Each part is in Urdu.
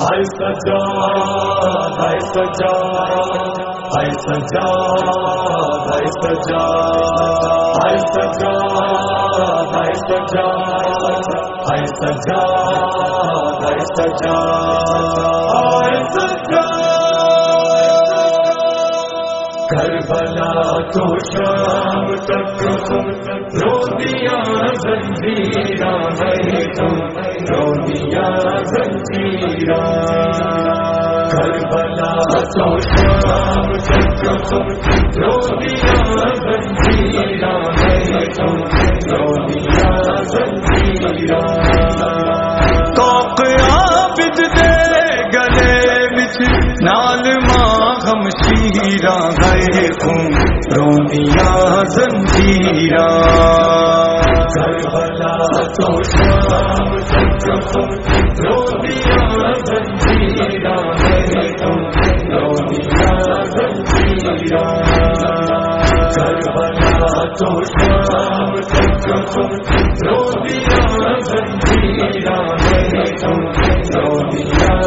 ہائے سجا ہائے سجا ہائے سجا ہائے سجا ہائے سجا ہائے سجا ہائے سجا ہائے سجا کربلا تو شام تک رو دیا زنجیرا ہے تم رو دیا زنجیرا کربلا تو شام تک رو دیا زنجیرا ہے تم رو دیا زنجیرا کوک عابد دے گلے بچ نال ماں ہم شیرا گئے تم رونیا زنجیرا کربلا تو شام تم رونیا زنجیرا گئے تم رونیا زنجیرا کربلا تو شام تم رونیا زنجیرا گئے تم رونیا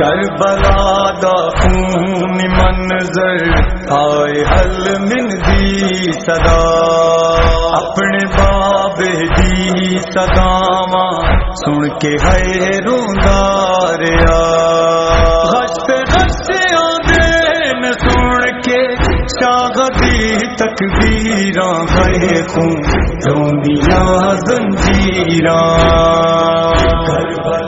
کربلا دا خون منظر، آئے حل من دی صدا۔ اپنے باب دی صداواں سن کے ہے روندا ریا ہستے ہستے آدھے سن کے شاہدی تکبیراں گئے خون روندیاں زنجیراں۔ کربلا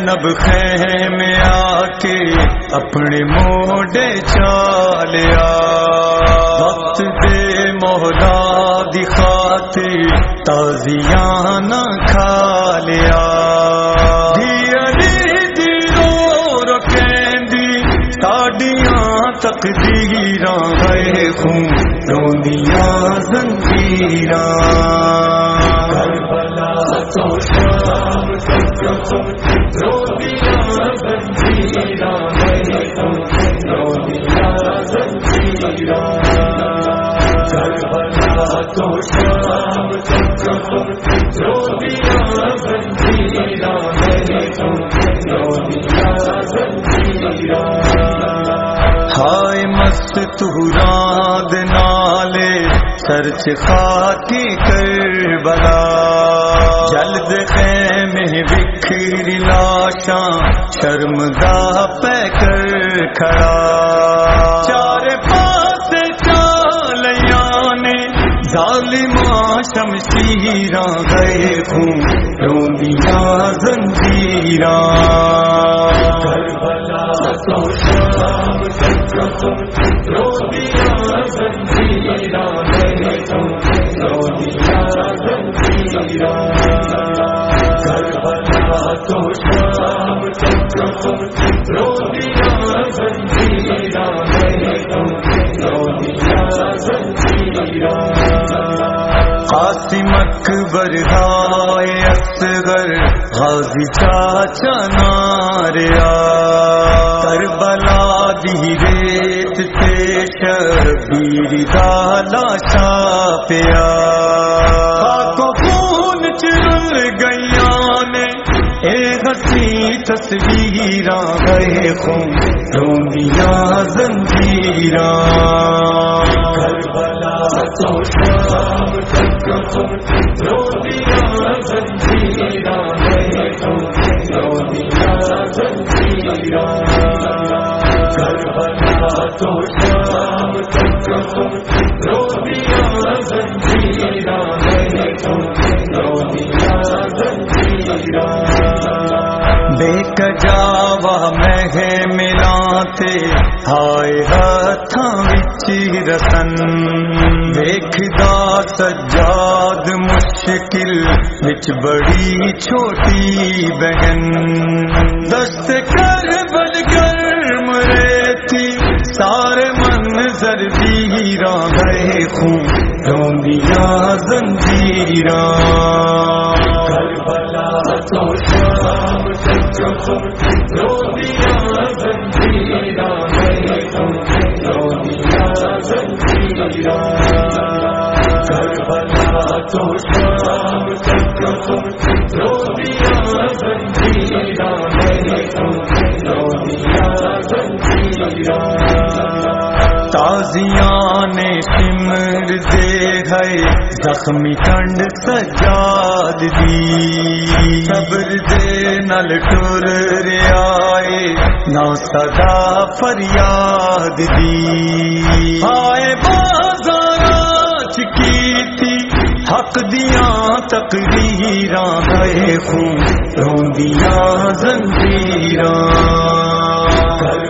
زینب خیمے میں آ کے اپنے موڈے چالیا وقت دے مولا دکھاتے تازیاں نہ کھا لیا تقدیراں ہے خون روندیاں، زنجیراں۔ ہائے مست تو راد نالے سرچ خاکی کر بلا جلد خیمے بکھری لاشاں شرمگا پہ کر کھڑا۔ چار پاس چالیاں نے ظالماں شمشیراں گئے خون روندیاں زنجیراں۔ کربلا تو شام تک رو دیا زنجیرا ہے اکبر دائے اصغر غازی چاچا ناریا کربلا دی ریت تے شر دالا پیا کو خون چل گئی نے۔ اے ہسی تصویر گئے خون۔ رومیا زنجیرا کربلا سوچا رومیا تو شام تک رو دیا زنجیرا ہے تم رو دیا زنجیرا بے کجاوا ہائے ہاتھاں وچ رسن۔ دیکھدا سجاد مشکل وچ بڑی چھوٹی بہن۔ دست کر بل گرم زنجیرہ گئے خون روندیاں زنجیرہ۔ کربلا تو شام سچو روندیاں زنجیرہ۔ گئے خون روندیاں زنجیرہ۔ کربلا تو زنجیرا تازیاں نے سمر دے گئے، زخمی کنڈ سجاد دی۔ صبر دے نل ٹر آئے نہ صدا فریاد دی۔ آئے بازار چکی تھی، حق دیاں تقریراں گئے خون روندیاں زنجیراں۔ کربلا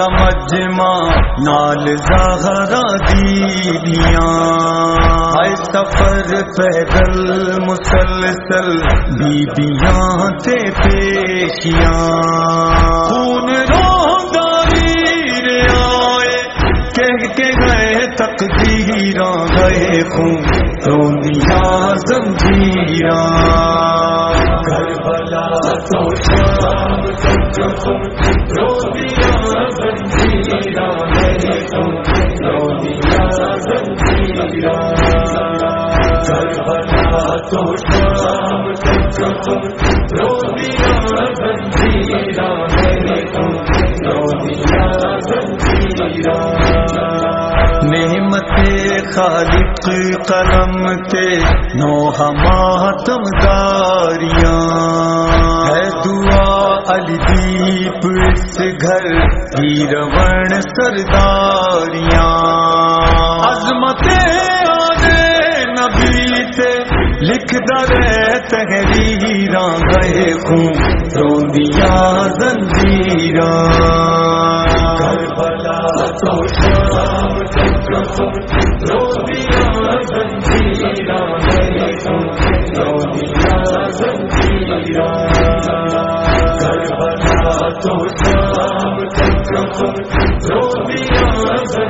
مجمع، نال زہرا دیدیاں ہائے سفر پیدل مسلسل، بیبیاں تے پیشیاں۔ خون رونداری رے آئے، کہہ کے گئے تقدیراں، گئے خون روندیاں، زنجیراں۔ کربلا تو شام تک رو دیا نعمت خالق قلم تے نو ہماتم داریاں ہے دعا علی دیپ اس گھر ہی رون سرداریاں۔ عظمت آدے نبی تے لکھتا رہے تحریراں گئے خون، روندیاں زنجیراں۔ کربلا تو شام روندیاں زنجیراں، گئے خون، روندیاں زنجیراں۔ کربلا تو شام روندیاں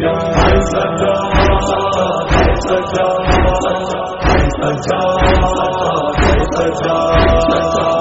سجا سجا سجا